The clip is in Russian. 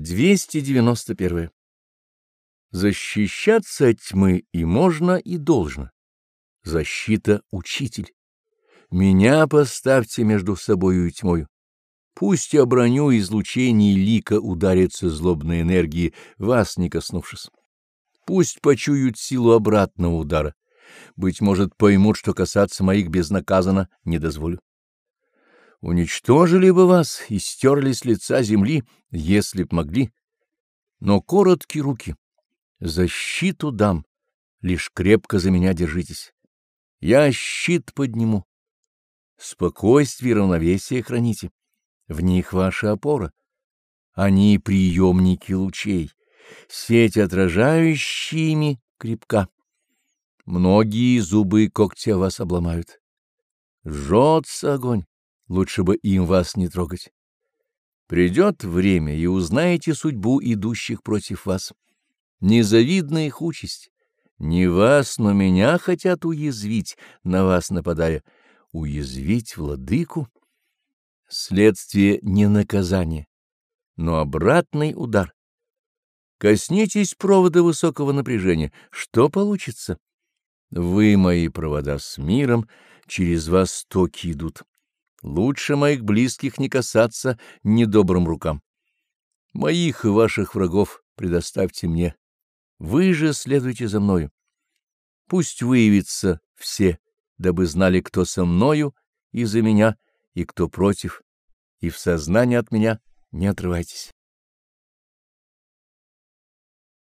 291. Защищаться от тьмы и можно, и должно. Защита — учитель. Меня поставьте между собою и тьмою. Пусть оброню излучений лика ударится злобной энергии, вас не коснувшись. Пусть почуют силу обратного удара. Быть может, поймут, что касаться моих безнаказанно не дозволю. Уничтожили бы вас и стерли с лица земли, если б могли. Но короткие руки. Защиту дам. Лишь крепко за меня держитесь. Я щит подниму. Спокойствие и равновесие храните. В них ваша опора. Они приемники лучей. Сеть отражающими крепка. Многие зубы и когти вас обломают. Жжется огонь лучше бы им вас не трогать. Придет время, и узнаете судьбу идущих против вас. Незавидна их участь. Не вас, но меня хотят уязвить, на вас нападая. Уязвить владыку? Следствие не наказание, но обратный удар. Коснитесь провода высокого напряжения. Что получится? Вы, мои провода с миром, через вас токи идут. Лучше моих близких не касаться недобрым рукам. Моих и ваших врагов предоставьте мне. Вы же следуйте за мною. Пусть выявится все, дабы знали, кто со мною и за меня, и кто против, и в сознании от меня не отрывайтесь.